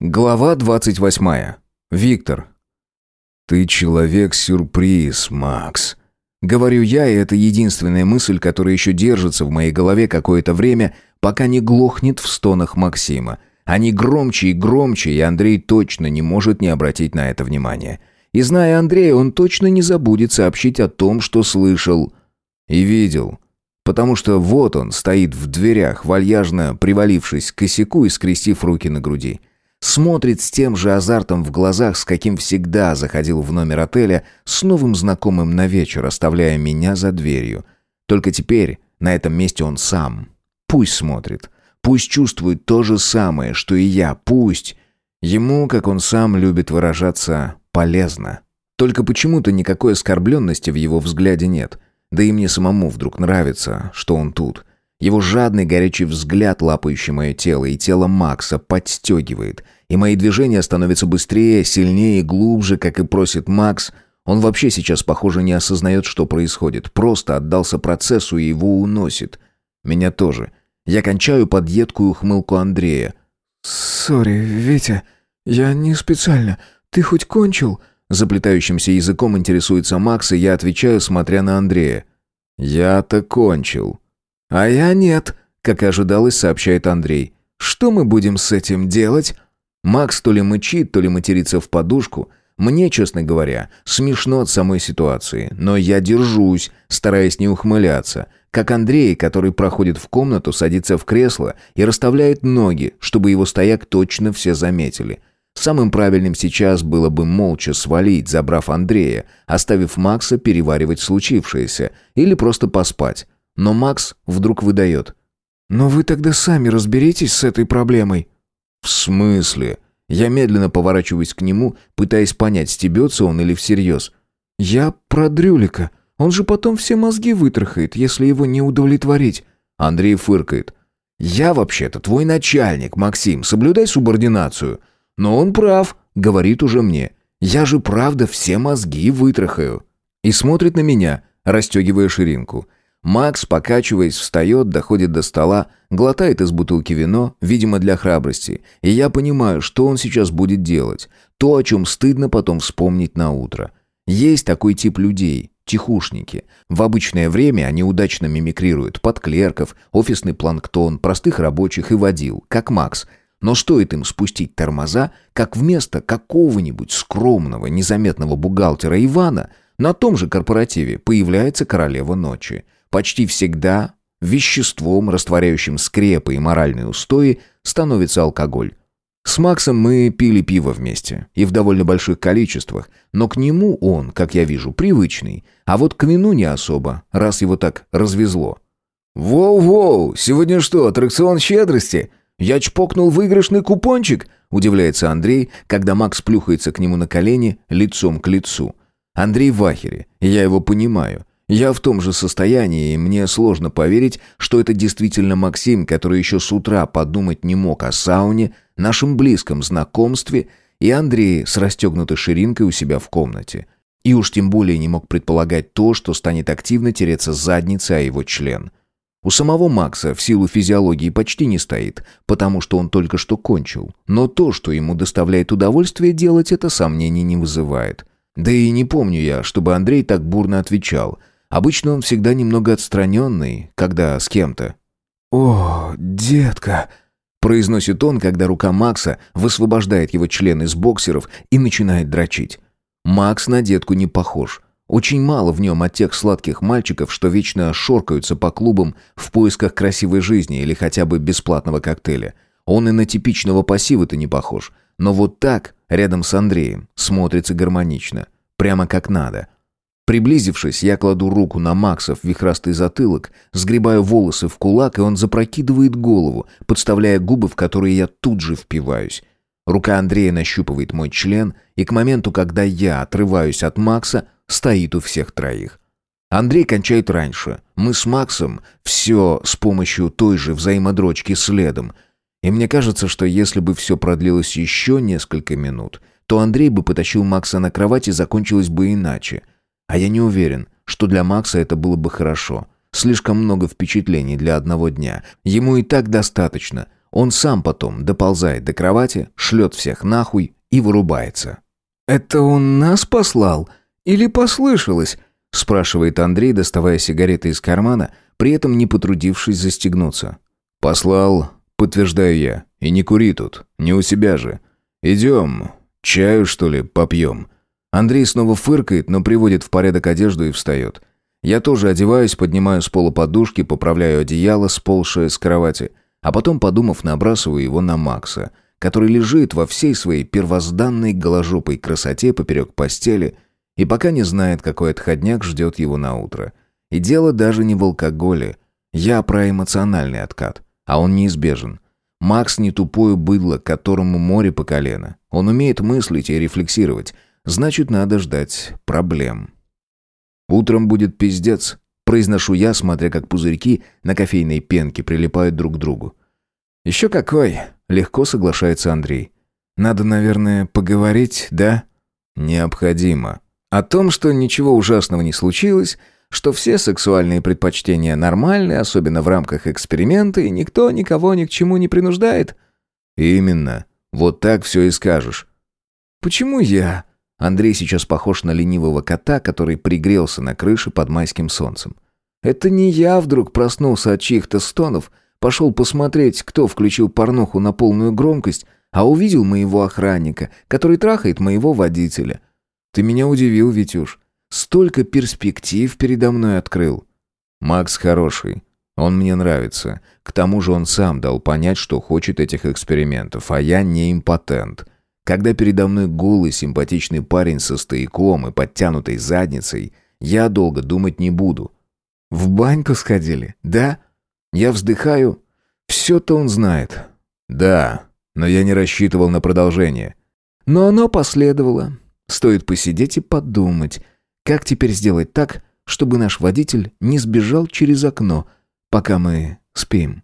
Глава 28. Виктор. «Ты человек-сюрприз, Макс». Говорю я, и это единственная мысль, которая еще держится в моей голове какое-то время, пока не глохнет в стонах Максима. Они громче и громче, и Андрей точно не может не обратить на это внимания. И зная Андрея, он точно не забудет сообщить о том, что слышал и видел. Потому что вот он стоит в дверях, вальяжно привалившись к косяку и скрестив руки на груди. Смотрит с тем же азартом в глазах, с каким всегда заходил в номер отеля с новым знакомым на вечер, оставляя меня за дверью. Только теперь на этом месте он сам. Пусть смотрит. Пусть чувствует то же самое, что и я. Пусть. Ему, как он сам любит выражаться, полезно. Только почему-то никакой оскорбленности в его взгляде нет. Да и мне самому вдруг нравится, что он тут. Его жадный горячий взгляд, лапающий мое тело, и тело Макса подстегивает. И мои движения становятся быстрее, сильнее и глубже, как и просит Макс. Он вообще сейчас, похоже, не осознает, что происходит. Просто отдался процессу и его уносит. Меня тоже. Я кончаю под едкую ухмылку Андрея. «Сори, Витя, я не специально. Ты хоть кончил?» Заплетающимся языком интересуется Макс, и я отвечаю, смотря на Андрея. «Я-то кончил». «А я нет», как и ожидалось, сообщает Андрей. «Что мы будем с этим делать?» Макс то ли мычит, то ли матерится в подушку. Мне, честно говоря, смешно от самой ситуации, но я держусь, стараясь не ухмыляться, как Андрей, который проходит в комнату, садится в кресло и расставляет ноги, чтобы его стояк точно все заметили. Самым правильным сейчас было бы молча свалить, забрав Андрея, оставив Макса переваривать случившееся, или просто поспать. Но Макс вдруг выдает. «Но вы тогда сами разберитесь с этой проблемой». «В смысле?» Я медленно поворачиваюсь к нему, пытаясь понять, стебется он или всерьез. «Я про Дрюлика. Он же потом все мозги вытрахает, если его не удовлетворить». Андрей фыркает. «Я вообще-то твой начальник, Максим, соблюдай субординацию». «Но он прав», — говорит уже мне. «Я же правда все мозги вытрахаю». И смотрит на меня, расстегивая ширинку. Макс, покачиваясь, встает, доходит до стола, глотает из бутылки вино, видимо, для храбрости. И я понимаю, что он сейчас будет делать. То, о чем стыдно потом вспомнить на утро. Есть такой тип людей, тихушники. В обычное время они удачно мимикрируют под клерков, офисный планктон, простых рабочих и водил, как Макс. Но стоит им спустить тормоза, как вместо какого-нибудь скромного, незаметного бухгалтера Ивана на том же корпоративе появляется королева ночи. Почти всегда веществом, растворяющим скрепы и моральные устои, становится алкоголь. С Максом мы пили пиво вместе, и в довольно больших количествах, но к нему он, как я вижу, привычный, а вот к вину не особо, раз его так развезло. «Воу-воу, сегодня что, аттракцион щедрости? Я чпокнул выигрышный купончик?» – удивляется Андрей, когда Макс плюхается к нему на колени лицом к лицу. Андрей в ахере, я его понимаю. Я в том же состоянии, и мне сложно поверить, что это действительно Максим, который еще с утра подумать не мог о сауне, нашем близком знакомстве и Андрее с расстегнутой ширинкой у себя в комнате. И уж тем более не мог предполагать то, что станет активно тереться задницей о его член. У самого Макса в силу физиологии почти не стоит, потому что он только что кончил. Но то, что ему доставляет удовольствие делать, это сомнений не вызывает. Да и не помню я, чтобы Андрей так бурно отвечал – Обычно он всегда немного отстраненный, когда с кем-то. «О, детка!» произносит он, когда рука Макса высвобождает его член из боксеров и начинает дрочить. Макс на детку не похож. Очень мало в нем от тех сладких мальчиков, что вечно шоркаются по клубам в поисках красивой жизни или хотя бы бесплатного коктейля. Он и на типичного пассива-то не похож. Но вот так, рядом с Андреем, смотрится гармонично. Прямо как надо. Приблизившись, я кладу руку на Максов вихрастый затылок, сгребаю волосы в кулак, и он запрокидывает голову, подставляя губы, в которые я тут же впиваюсь. Рука Андрея нащупывает мой член, и к моменту, когда я отрываюсь от Макса, стоит у всех троих. Андрей кончает раньше. Мы с Максом все с помощью той же взаимодрочки следом. И мне кажется, что если бы все продлилось еще несколько минут, то Андрей бы потащил Макса на кровать и закончилось бы иначе — а я не уверен, что для Макса это было бы хорошо. Слишком много впечатлений для одного дня. Ему и так достаточно. Он сам потом доползает до кровати, шлет всех нахуй и вырубается. «Это он нас послал? Или послышалось?» спрашивает Андрей, доставая сигареты из кармана, при этом не потрудившись застегнуться. «Послал, подтверждаю я. И не кури тут, не у себя же. Идем, чаю, что ли, попьем». Андрей снова фыркает, но приводит в порядок одежду и встает. Я тоже одеваюсь, поднимаю с пола подушки, поправляю одеяло, сползшее с кровати, а потом, подумав, набрасываю его на Макса, который лежит во всей своей первозданной голожопой красоте поперек постели и пока не знает, какой отходняк ждет его на утро. И дело даже не в алкоголе. Я про эмоциональный откат, а он неизбежен. Макс не тупое быдло, которому море по колено. Он умеет мыслить и рефлексировать. Значит, надо ждать проблем. «Утром будет пиздец», — произношу я, смотря как пузырьки на кофейной пенке прилипают друг к другу. «Еще какой!» — легко соглашается Андрей. «Надо, наверное, поговорить, да?» «Необходимо. О том, что ничего ужасного не случилось, что все сексуальные предпочтения нормальны, особенно в рамках эксперимента, и никто никого ни к чему не принуждает». «Именно. Вот так все и скажешь». «Почему я?» Андрей сейчас похож на ленивого кота, который пригрелся на крыше под майским солнцем. Это не я вдруг проснулся от чьих-то стонов, пошел посмотреть, кто включил порнуху на полную громкость, а увидел моего охранника, который трахает моего водителя. Ты меня удивил, Витюш. Столько перспектив передо мной открыл. Макс хороший. Он мне нравится. К тому же он сам дал понять, что хочет этих экспериментов, а я не импотент. Когда передо мной голый симпатичный парень со стояком и подтянутой задницей, я долго думать не буду. В баньку сходили, да? Я вздыхаю. Все-то он знает. Да, но я не рассчитывал на продолжение. Но оно последовало. Стоит посидеть и подумать, как теперь сделать так, чтобы наш водитель не сбежал через окно, пока мы спим.